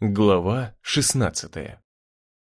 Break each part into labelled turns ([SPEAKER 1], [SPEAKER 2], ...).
[SPEAKER 1] Глава 16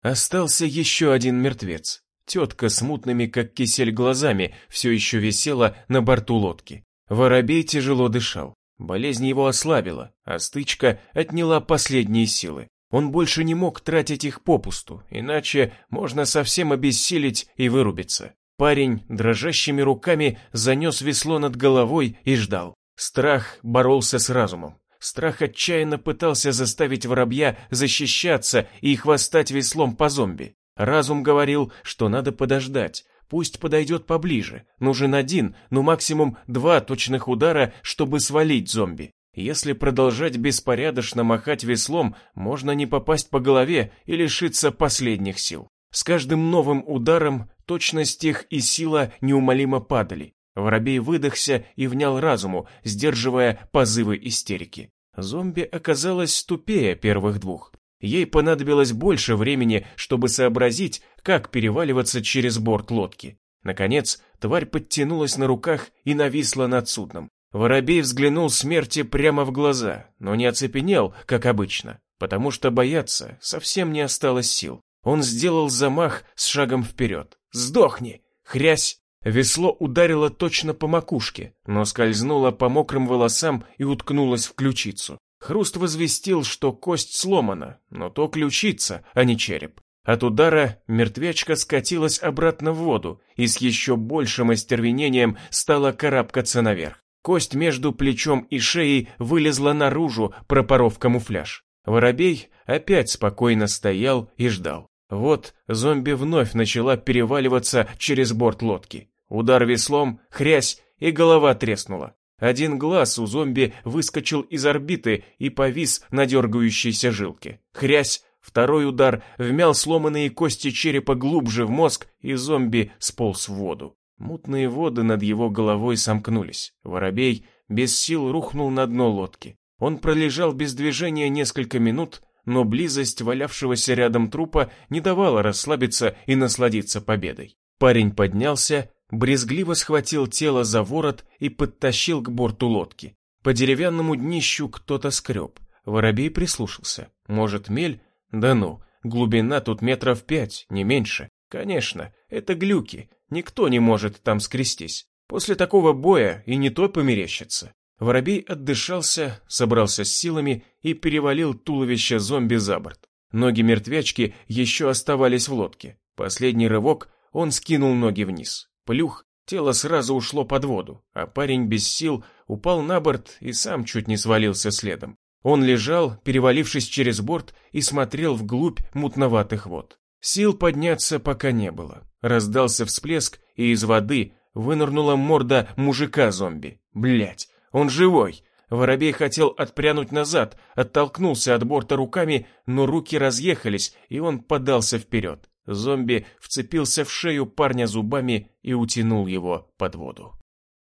[SPEAKER 1] Остался еще один мертвец. Тетка с мутными, как кисель, глазами все еще висела на борту лодки. Воробей тяжело дышал. Болезнь его ослабила, а стычка отняла последние силы. Он больше не мог тратить их попусту, иначе можно совсем обессилить и вырубиться. Парень дрожащими руками занес весло над головой и ждал. Страх боролся с разумом. Страх отчаянно пытался заставить воробья защищаться и хвостать веслом по зомби. Разум говорил, что надо подождать, пусть подойдет поближе. Нужен один, ну максимум два точных удара, чтобы свалить зомби. Если продолжать беспорядочно махать веслом, можно не попасть по голове и лишиться последних сил. С каждым новым ударом точность их и сила неумолимо падали. Воробей выдохся и внял разуму, сдерживая позывы истерики. Зомби оказалась тупее первых двух. Ей понадобилось больше времени, чтобы сообразить, как переваливаться через борт лодки. Наконец, тварь подтянулась на руках и нависла над судном. Воробей взглянул смерти прямо в глаза, но не оцепенел, как обычно, потому что бояться совсем не осталось сил. Он сделал замах с шагом вперед. «Сдохни!» Хрясь! Весло ударило точно по макушке, но скользнуло по мокрым волосам и уткнулось в ключицу. Хруст возвестил, что кость сломана, но то ключица, а не череп. От удара мертвячка скатилась обратно в воду и с еще большим остервенением стала карабкаться наверх. Кость между плечом и шеей вылезла наружу, пропоров камуфляж. Воробей опять спокойно стоял и ждал. Вот зомби вновь начала переваливаться через борт лодки. Удар веслом, хрясь, и голова треснула. Один глаз у зомби выскочил из орбиты и повис на дергающейся жилке. Хрясь, второй удар вмял сломанные кости черепа глубже в мозг, и зомби сполз в воду. Мутные воды над его головой сомкнулись. Воробей без сил рухнул на дно лодки. Он пролежал без движения несколько минут, но близость валявшегося рядом трупа не давала расслабиться и насладиться победой. Парень поднялся, брезгливо схватил тело за ворот и подтащил к борту лодки. По деревянному днищу кто-то скреб. Воробей прислушался. Может, мель? Да ну, глубина тут метров пять, не меньше. Конечно, это глюки, никто не может там скрестись. После такого боя и не то померещится. Воробей отдышался, собрался с силами и перевалил туловище зомби за борт. Ноги мертвячки еще оставались в лодке. Последний рывок, он скинул ноги вниз. Плюх, тело сразу ушло под воду, а парень без сил упал на борт и сам чуть не свалился следом. Он лежал, перевалившись через борт, и смотрел вглубь мутноватых вод. Сил подняться пока не было. Раздался всплеск, и из воды вынырнула морда мужика-зомби. Блять, он живой. Воробей хотел отпрянуть назад, оттолкнулся от борта руками, но руки разъехались, и он подался вперед. Зомби вцепился в шею парня зубами и утянул его под воду.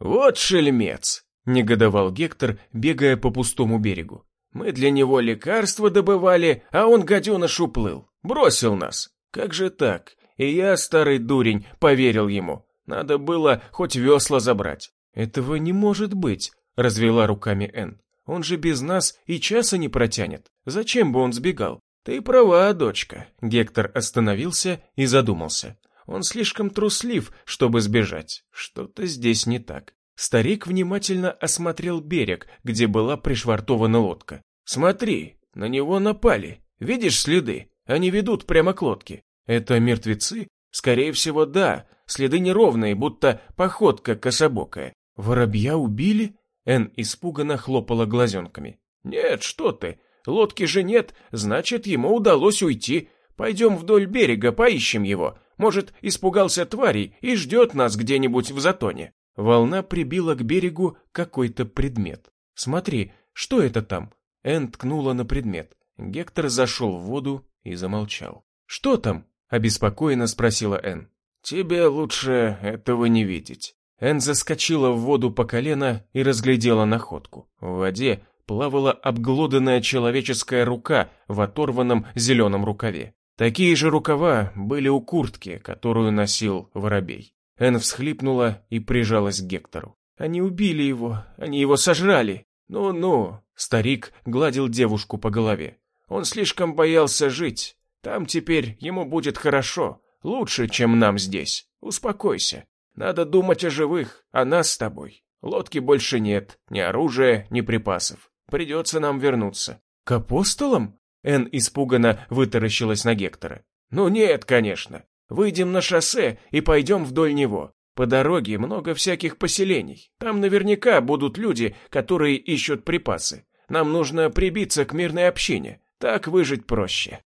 [SPEAKER 1] «Вот шельмец!» — негодовал Гектор, бегая по пустому берегу. «Мы для него лекарства добывали, а он, гаденыш, уплыл. Бросил нас. Как же так? И я, старый дурень, поверил ему. Надо было хоть весла забрать». «Этого не может быть», — развела руками Энн. «Он же без нас и часа не протянет. Зачем бы он сбегал?» «Ты права, дочка». Гектор остановился и задумался. Он слишком труслив, чтобы сбежать. Что-то здесь не так. Старик внимательно осмотрел берег, где была пришвартована лодка. «Смотри, на него напали. Видишь следы? Они ведут прямо к лодке. Это мертвецы? Скорее всего, да. Следы неровные, будто походка кособокая. Воробья убили?» Эн испуганно хлопала глазенками. «Нет, что ты. Лодки же нет, значит, ему удалось уйти. Пойдем вдоль берега, поищем его. Может, испугался тварей и ждет нас где-нибудь в затоне». Волна прибила к берегу какой-то предмет. «Смотри, что это там?» Эн ткнула на предмет. Гектор зашел в воду и замолчал. «Что там?» – обеспокоенно спросила Эн. «Тебе лучше этого не видеть». Эн заскочила в воду по колено и разглядела находку. В воде плавала обглоданная человеческая рука в оторванном зеленом рукаве. Такие же рукава были у куртки, которую носил воробей. Эн всхлипнула и прижалась к Гектору. «Они убили его, они его сожрали!» «Ну-ну!» Старик гладил девушку по голове. Он слишком боялся жить. Там теперь ему будет хорошо, лучше, чем нам здесь. Успокойся. Надо думать о живых, о нас с тобой. Лодки больше нет, ни оружия, ни припасов. Придется нам вернуться». «К апостолам?» Эн испуганно вытаращилась на Гектора. «Ну нет, конечно. Выйдем на шоссе и пойдем вдоль него. По дороге много всяких поселений. Там наверняка будут люди, которые ищут припасы. Нам нужно прибиться к мирной общине. Так выжить проще».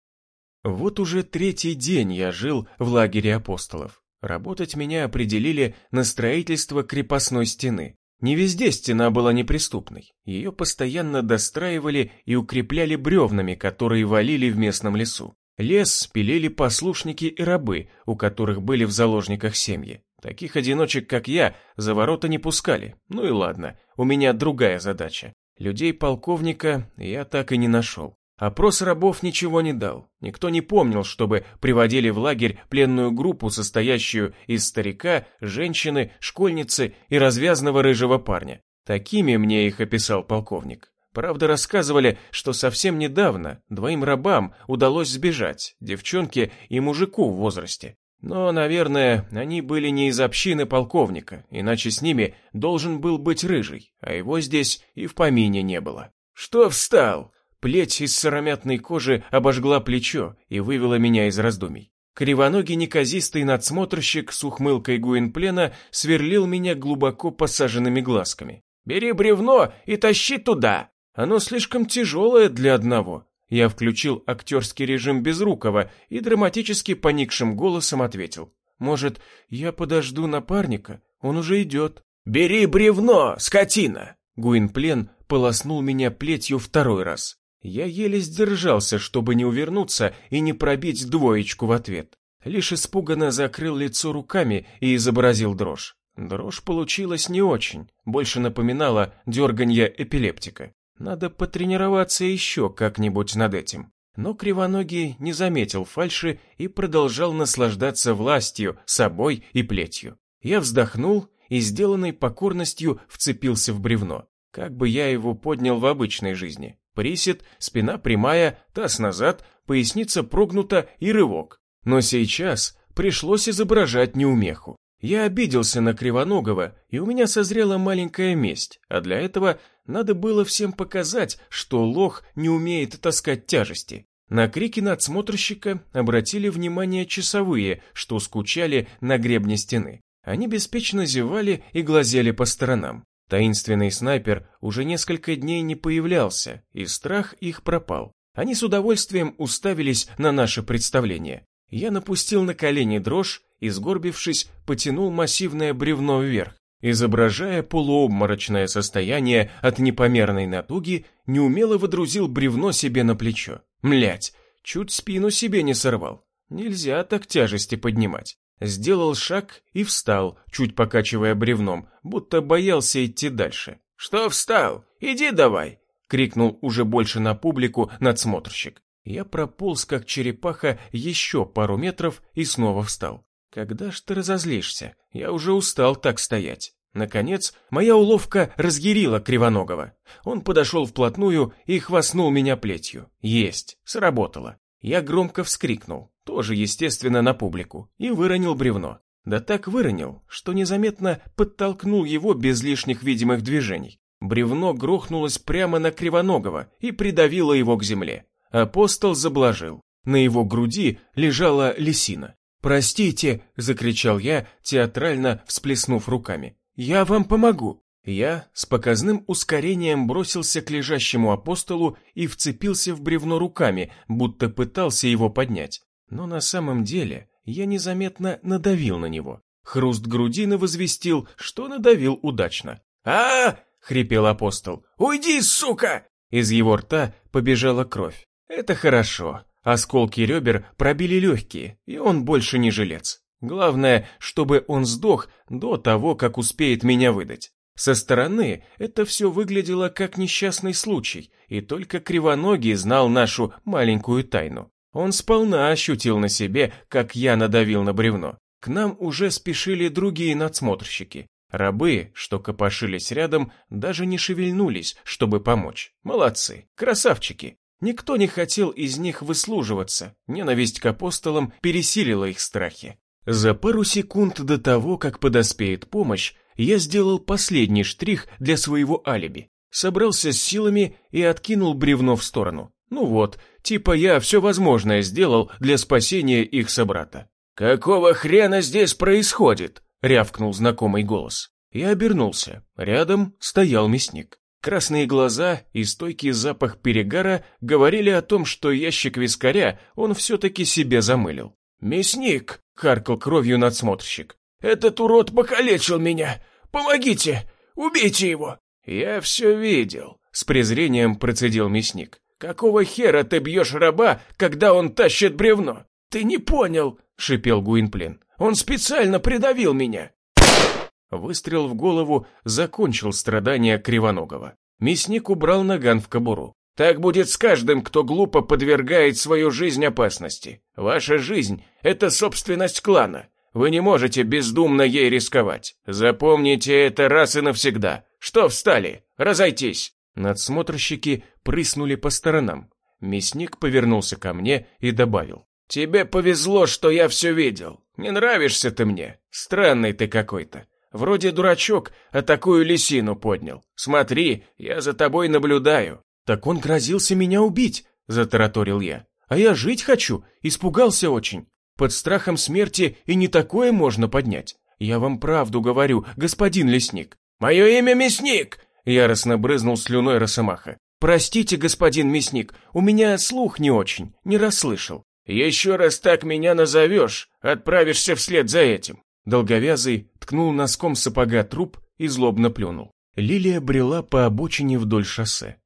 [SPEAKER 1] Вот уже третий день я жил в лагере апостолов. Работать меня определили на строительство крепостной стены. Не везде стена была неприступной. Ее постоянно достраивали и укрепляли бревнами, которые валили в местном лесу. Лес пилили послушники и рабы, у которых были в заложниках семьи. Таких одиночек, как я, за ворота не пускали. Ну и ладно, у меня другая задача. Людей полковника я так и не нашел. Опрос рабов ничего не дал. Никто не помнил, чтобы приводили в лагерь пленную группу, состоящую из старика, женщины, школьницы и развязного рыжего парня. Такими мне их описал полковник. Правда, рассказывали, что совсем недавно двоим рабам удалось сбежать, девчонке и мужику в возрасте. Но, наверное, они были не из общины полковника, иначе с ними должен был быть рыжий, а его здесь и в помине не было. «Что встал?» Плеть из сыромятной кожи обожгла плечо и вывела меня из раздумий. Кривоногий неказистый надсмотрщик с ухмылкой Гуинплена сверлил меня глубоко посаженными глазками. «Бери бревно и тащи туда! Оно слишком тяжелое для одного!» Я включил актерский режим Безрукова и драматически поникшим голосом ответил. «Может, я подожду напарника? Он уже идет». «Бери бревно, скотина!» Гуинплен полоснул меня плетью второй раз. Я еле сдержался, чтобы не увернуться и не пробить двоечку в ответ. Лишь испуганно закрыл лицо руками и изобразил дрожь. Дрожь получилась не очень, больше напоминала дерганье эпилептика. Надо потренироваться еще как-нибудь над этим. Но Кривоногий не заметил фальши и продолжал наслаждаться властью, собой и плетью. Я вздохнул и, сделанной покорностью, вцепился в бревно. Как бы я его поднял в обычной жизни? Присед, спина прямая, таз назад, поясница прогнута и рывок. Но сейчас пришлось изображать неумеху. Я обиделся на Кривоногого, и у меня созрела маленькая месть, а для этого надо было всем показать, что лох не умеет таскать тяжести. На крики надсмотрщика обратили внимание часовые, что скучали на гребне стены. Они беспечно зевали и глазели по сторонам. Таинственный снайпер уже несколько дней не появлялся, и страх их пропал. Они с удовольствием уставились на наше представление. Я напустил на колени дрожь и, сгорбившись, потянул массивное бревно вверх. Изображая полуобморочное состояние от непомерной натуги, неумело водрузил бревно себе на плечо. Млять, чуть спину себе не сорвал. Нельзя так тяжести поднимать сделал шаг и встал, чуть покачивая бревном, будто боялся идти дальше. «Что встал? Иди давай!» — крикнул уже больше на публику надсмотрщик. Я прополз, как черепаха, еще пару метров и снова встал. «Когда ж ты разозлишься? Я уже устал так стоять». Наконец, моя уловка разъярила Кривоногого. Он подошел вплотную и хвастнул меня плетью. Есть, сработало. Я громко вскрикнул тоже, естественно, на публику, и выронил бревно. Да так выронил, что незаметно подтолкнул его без лишних видимых движений. Бревно грохнулось прямо на Кривоногого и придавило его к земле. Апостол заблажил. На его груди лежала лисина. «Простите!» — закричал я, театрально всплеснув руками. «Я вам помогу!» Я с показным ускорением бросился к лежащему апостолу и вцепился в бревно руками, будто пытался его поднять но на самом деле я незаметно надавил на него. Хруст грудины возвестил, что надавил удачно. а, хрипел апостол. «Уйди, сука!» Из его рта побежала кровь. «Это хорошо. Осколки ребер пробили легкие, и он больше не жилец. Главное, чтобы он сдох до того, как успеет меня выдать. Со стороны это все выглядело как несчастный случай, и только Кривоногий знал нашу маленькую тайну. Он сполна ощутил на себе, как я надавил на бревно. К нам уже спешили другие надсмотрщики. Рабы, что копошились рядом, даже не шевельнулись, чтобы помочь. Молодцы, красавчики. Никто не хотел из них выслуживаться, ненависть к апостолам пересилила их страхи. За пару секунд до того, как подоспеет помощь, я сделал последний штрих для своего алиби. Собрался с силами и откинул бревно в сторону. Ну вот, типа я все возможное сделал для спасения их собрата. «Какого хрена здесь происходит?» — рявкнул знакомый голос. Я обернулся. Рядом стоял мясник. Красные глаза и стойкий запах перегара говорили о том, что ящик вискаря он все-таки себе замылил. «Мясник!» — каркал кровью надсмотрщик. «Этот урод покалечил меня! Помогите! Убейте его!» «Я все видел», — с презрением процедил мясник. «Какого хера ты бьешь раба, когда он тащит бревно?» «Ты не понял», — шипел Гуинплен. «Он специально придавил меня». Выстрел в голову закончил страдания Кривоногого. Мясник убрал наган в кобуру. «Так будет с каждым, кто глупо подвергает свою жизнь опасности. Ваша жизнь — это собственность клана. Вы не можете бездумно ей рисковать. Запомните это раз и навсегда. Что встали? Разойтись!» Надсмотрщики прыснули по сторонам. Мясник повернулся ко мне и добавил. «Тебе повезло, что я все видел. Не нравишься ты мне. Странный ты какой-то. Вроде дурачок, а такую лисину поднял. Смотри, я за тобой наблюдаю». «Так он грозился меня убить», — затараторил я. «А я жить хочу, испугался очень. Под страхом смерти и не такое можно поднять. Я вам правду говорю, господин лесник. «Мое имя Мясник!» — яростно брызнул слюной Росомаха. «Простите, господин Мясник, у меня слух не очень, не расслышал». «Еще раз так меня назовешь, отправишься вслед за этим». Долговязый ткнул носком сапога труп и злобно плюнул. Лилия брела по обочине вдоль шоссе.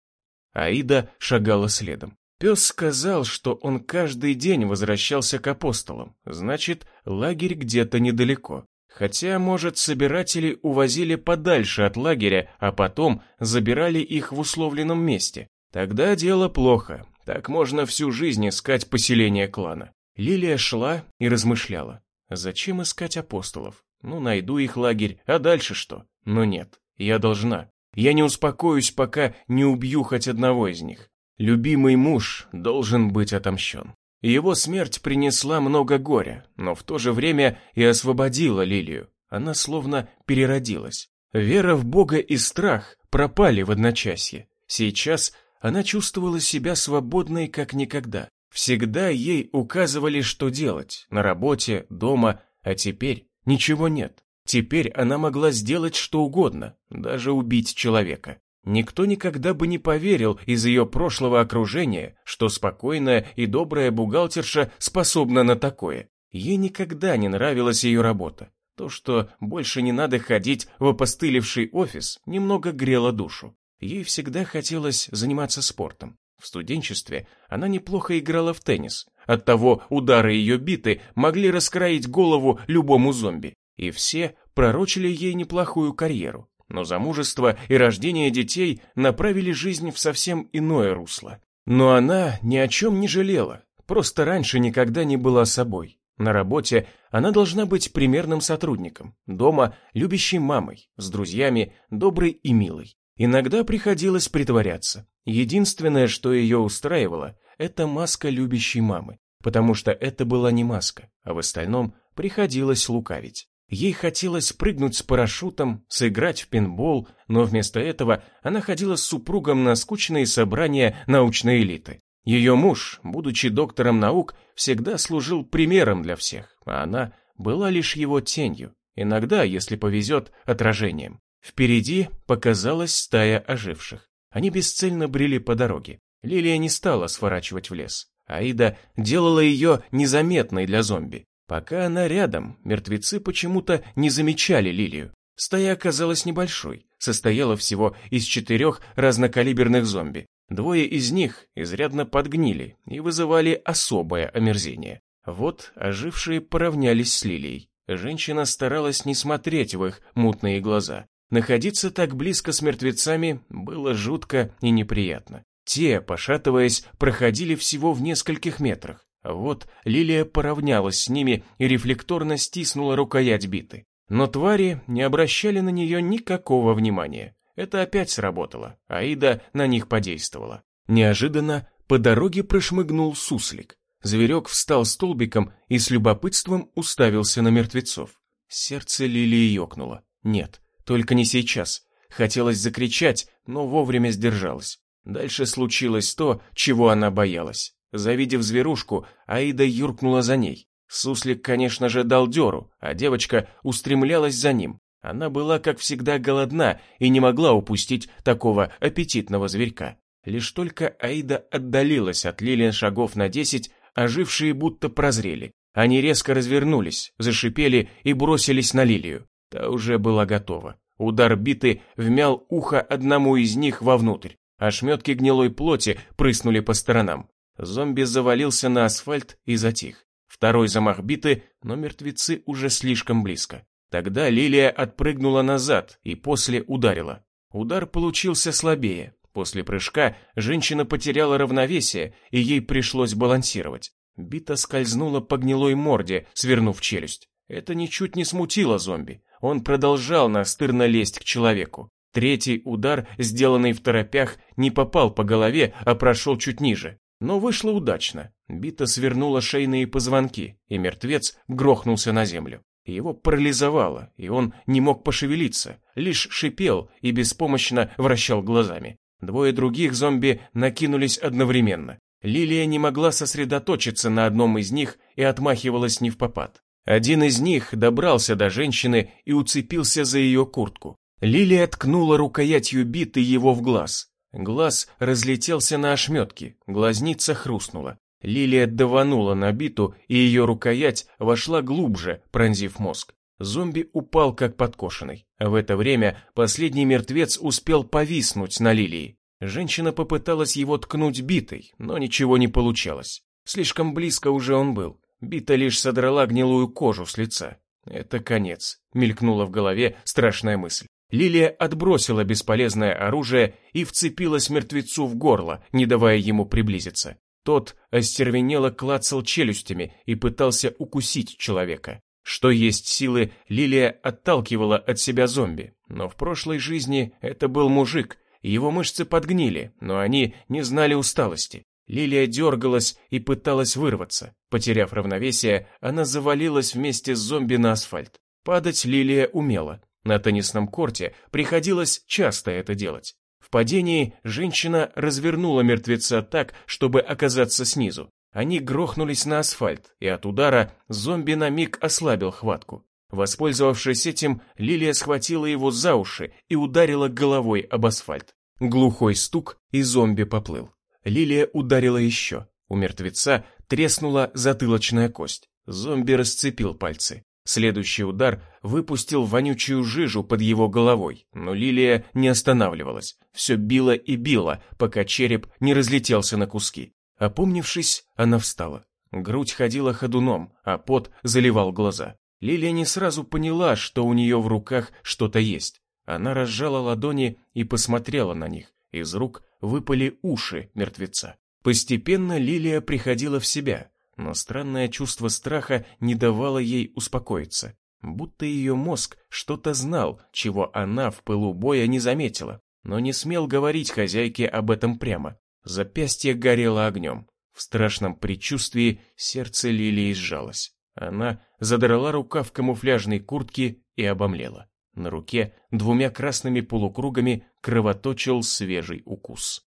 [SPEAKER 1] Аида шагала следом. Пес сказал, что он каждый день возвращался к апостолам, значит, лагерь где-то недалеко. Хотя, может, собиратели увозили подальше от лагеря, а потом забирали их в условленном месте. Тогда дело плохо. Так можно всю жизнь искать поселение клана. Лилия шла и размышляла. Зачем искать апостолов? Ну, найду их лагерь, а дальше что? Но нет, я должна. Я не успокоюсь, пока не убью хоть одного из них. Любимый муж должен быть отомщен. Его смерть принесла много горя, но в то же время и освободила Лилию. Она словно переродилась. Вера в Бога и страх пропали в одночасье. Сейчас она чувствовала себя свободной как никогда. Всегда ей указывали, что делать, на работе, дома, а теперь ничего нет. Теперь она могла сделать что угодно, даже убить человека. Никто никогда бы не поверил из ее прошлого окружения, что спокойная и добрая бухгалтерша способна на такое. Ей никогда не нравилась ее работа. То, что больше не надо ходить в опостылевший офис, немного грело душу. Ей всегда хотелось заниматься спортом. В студенчестве она неплохо играла в теннис. Оттого удары ее биты могли раскроить голову любому зомби. И все пророчили ей неплохую карьеру но замужество и рождение детей направили жизнь в совсем иное русло. Но она ни о чем не жалела, просто раньше никогда не была собой. На работе она должна быть примерным сотрудником, дома – любящей мамой, с друзьями – доброй и милой. Иногда приходилось притворяться. Единственное, что ее устраивало – это маска любящей мамы, потому что это была не маска, а в остальном приходилось лукавить. Ей хотелось прыгнуть с парашютом, сыграть в пинбол, но вместо этого она ходила с супругом на скучные собрания научной элиты. Ее муж, будучи доктором наук, всегда служил примером для всех, а она была лишь его тенью, иногда, если повезет, отражением. Впереди показалась стая оживших. Они бесцельно брели по дороге. Лилия не стала сворачивать в лес. Аида делала ее незаметной для зомби. Пока она рядом, мертвецы почему-то не замечали Лилию. Стая оказалась небольшой, состояла всего из четырех разнокалиберных зомби. Двое из них изрядно подгнили и вызывали особое омерзение. Вот ожившие поравнялись с Лилией. Женщина старалась не смотреть в их мутные глаза. Находиться так близко с мертвецами было жутко и неприятно. Те, пошатываясь, проходили всего в нескольких метрах. Вот Лилия поравнялась с ними и рефлекторно стиснула рукоять биты. Но твари не обращали на нее никакого внимания. Это опять сработало. Аида на них подействовала. Неожиданно по дороге прошмыгнул суслик. Зверек встал столбиком и с любопытством уставился на мертвецов. Сердце Лилии ёкнуло. Нет, только не сейчас. Хотелось закричать, но вовремя сдержалась. Дальше случилось то, чего она боялась. Завидев зверушку, Аида юркнула за ней. Суслик, конечно же, дал дёру, а девочка устремлялась за ним. Она была, как всегда, голодна и не могла упустить такого аппетитного зверька. Лишь только Аида отдалилась от Лилиан шагов на десять, ожившие будто прозрели. Они резко развернулись, зашипели и бросились на Лилию. Та уже была готова. Удар биты вмял ухо одному из них вовнутрь. Ошметки гнилой плоти прыснули по сторонам. Зомби завалился на асфальт и затих. Второй замах биты, но мертвецы уже слишком близко. Тогда Лилия отпрыгнула назад и после ударила. Удар получился слабее. После прыжка женщина потеряла равновесие, и ей пришлось балансировать. Бита скользнула по гнилой морде, свернув челюсть. Это ничуть не смутило зомби. Он продолжал настырно лезть к человеку. Третий удар, сделанный в торопях, не попал по голове, а прошел чуть ниже. Но вышло удачно. Бита свернула шейные позвонки, и мертвец грохнулся на землю. Его парализовало, и он не мог пошевелиться, лишь шипел и беспомощно вращал глазами. Двое других зомби накинулись одновременно. Лилия не могла сосредоточиться на одном из них и отмахивалась не в попад. Один из них добрался до женщины и уцепился за ее куртку. Лилия ткнула рукоятью биты его в глаз. Глаз разлетелся на ошметки, глазница хрустнула. Лилия даванула на биту, и ее рукоять вошла глубже, пронзив мозг. Зомби упал как подкошенный. В это время последний мертвец успел повиснуть на Лилии. Женщина попыталась его ткнуть битой, но ничего не получалось. Слишком близко уже он был. Бита лишь содрала гнилую кожу с лица. Это конец, мелькнула в голове страшная мысль. Лилия отбросила бесполезное оружие и вцепилась мертвецу в горло, не давая ему приблизиться. Тот остервенело клацал челюстями и пытался укусить человека. Что есть силы, Лилия отталкивала от себя зомби. Но в прошлой жизни это был мужик, его мышцы подгнили, но они не знали усталости. Лилия дергалась и пыталась вырваться. Потеряв равновесие, она завалилась вместе с зомби на асфальт. Падать Лилия умела. На теннисном корте приходилось часто это делать. В падении женщина развернула мертвеца так, чтобы оказаться снизу. Они грохнулись на асфальт, и от удара зомби на миг ослабил хватку. Воспользовавшись этим, Лилия схватила его за уши и ударила головой об асфальт. Глухой стук, и зомби поплыл. Лилия ударила еще. У мертвеца треснула затылочная кость. Зомби расцепил пальцы. Следующий удар выпустил вонючую жижу под его головой, но Лилия не останавливалась. Все било и било, пока череп не разлетелся на куски. Опомнившись, она встала. Грудь ходила ходуном, а пот заливал глаза. Лилия не сразу поняла, что у нее в руках что-то есть. Она разжала ладони и посмотрела на них. Из рук выпали уши мертвеца. Постепенно Лилия приходила в себя, но странное чувство страха не давало ей успокоиться. Будто ее мозг что-то знал, чего она в пылу боя не заметила, но не смел говорить хозяйке об этом прямо. Запястье горело огнем. В страшном предчувствии сердце Лилии сжалось. Она задрала рукав камуфляжной куртки и обомлела. На руке двумя красными полукругами кровоточил свежий укус.